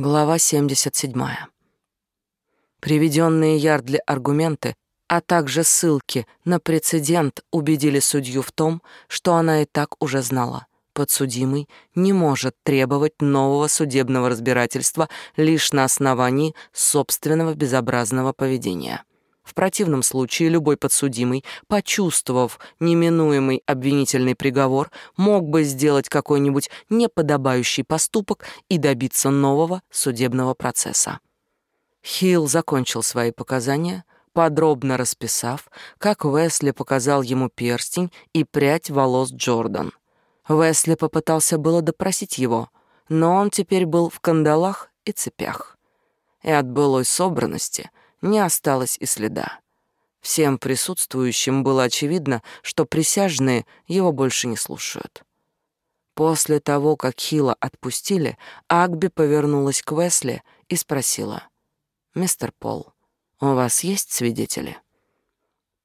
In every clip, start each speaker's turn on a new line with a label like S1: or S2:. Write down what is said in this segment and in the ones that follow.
S1: Глава 77. Приведенные Ярдли аргументы, а также ссылки на прецедент убедили судью в том, что она и так уже знала. Подсудимый не может требовать нового судебного разбирательства лишь на основании собственного безобразного поведения. В противном случае любой подсудимый, почувствовав неминуемый обвинительный приговор, мог бы сделать какой-нибудь неподобающий поступок и добиться нового судебного процесса. Хилл закончил свои показания, подробно расписав, как Уэсли показал ему перстень и прядь волос Джордан. Уэсли попытался было допросить его, но он теперь был в кандалах и цепях. И от былой собранности — не осталось и следа. Всем присутствующим было очевидно, что присяжные его больше не слушают. После того, как Хила отпустили, Агби повернулась к Весли и спросила. «Мистер Пол, у вас есть свидетели?»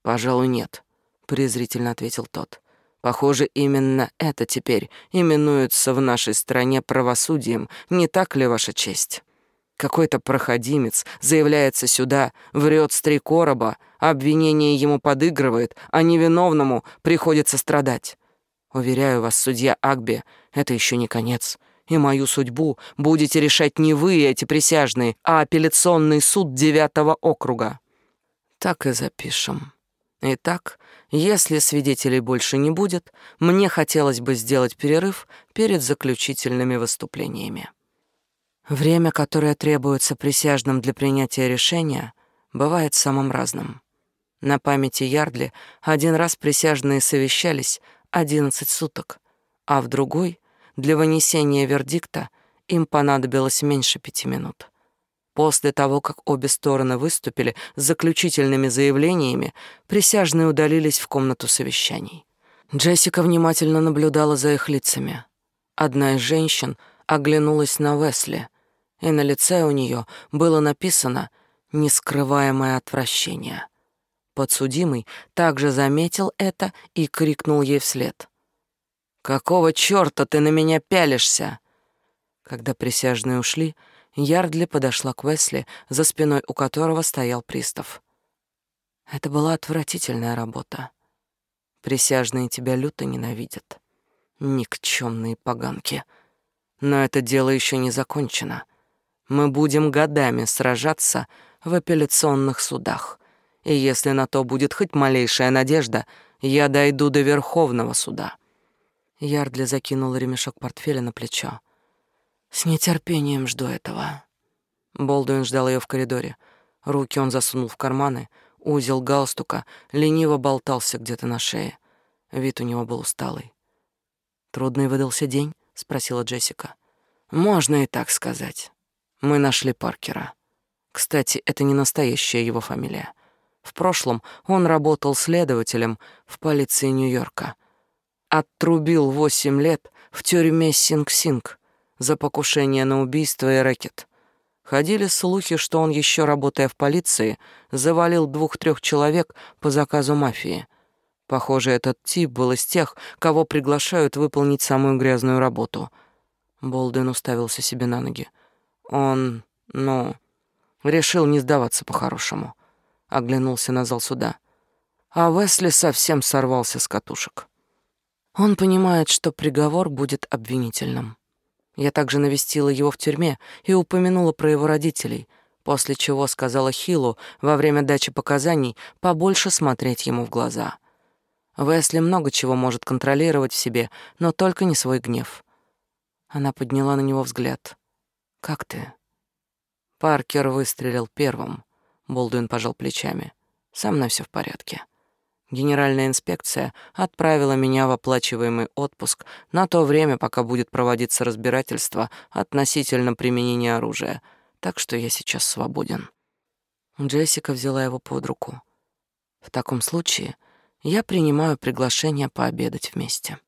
S1: «Пожалуй, нет», — презрительно ответил тот. «Похоже, именно это теперь именуется в нашей стране правосудием, не так ли, Ваша честь?» Какой-то проходимец заявляется сюда, врет с три короба, обвинение ему подыгрывает, а невиновному приходится страдать. Уверяю вас, судья Агби, это еще не конец. И мою судьбу будете решать не вы, эти присяжные, а апелляционный суд девятого округа. Так и запишем. Итак, если свидетелей больше не будет, мне хотелось бы сделать перерыв перед заключительными выступлениями. Время, которое требуется присяжным для принятия решения, бывает самым разным. На памяти Ярдли один раз присяжные совещались 11 суток, а в другой, для вынесения вердикта, им понадобилось меньше пяти минут. После того, как обе стороны выступили с заключительными заявлениями, присяжные удалились в комнату совещаний. Джессика внимательно наблюдала за их лицами. Одна из женщин оглянулась на Весли, и на лице у нее было написано нескрываемое отвращение. Подсудимый также заметил это и крикнул ей вслед. «Какого чёрта ты на меня пялишься?» Когда присяжные ушли, Ярдли подошла к Весли, за спиной у которого стоял пристав. Это была отвратительная работа. Присяжные тебя люто ненавидят. Никчёмные поганки. Но это дело еще не закончено. Мы будем годами сражаться в апелляционных судах. И если на то будет хоть малейшая надежда, я дойду до Верховного суда». Ярдли закинул ремешок портфеля на плечо. «С нетерпением жду этого». Болдуин ждал ее в коридоре. Руки он засунул в карманы, узел галстука лениво болтался где-то на шее. Вид у него был усталый. «Трудный выдался день?» — спросила Джессика. «Можно и так сказать. Мы нашли Паркера. Кстати, это не настоящая его фамилия. В прошлом он работал следователем в полиции Нью-Йорка. Оттрубил восемь лет в тюрьме Синг-Синг за покушение на убийство и рэкет. Ходили слухи, что он еще работая в полиции, завалил двух-трех человек по заказу мафии. Похоже, этот тип был из тех, кого приглашают выполнить самую грязную работу. Болден уставился себе на ноги. Он, ну, решил не сдаваться по-хорошему. Оглянулся на зал суда. А Весли совсем сорвался с катушек. Он понимает, что приговор будет обвинительным. Я также навестила его в тюрьме и упомянула про его родителей, после чего сказала Хилу во время дачи показаний побольше смотреть ему в глаза. Весли много чего может контролировать в себе, но только не свой гнев. Она подняла на него взгляд. «Как ты?» Паркер выстрелил первым. Болдуин пожал плечами. «Со мной все в порядке». Генеральная инспекция отправила меня в оплачиваемый отпуск на то время, пока будет проводиться разбирательство относительно применения оружия, так что я сейчас свободен. Джессика взяла его под руку. В таком случае я принимаю приглашение пообедать вместе.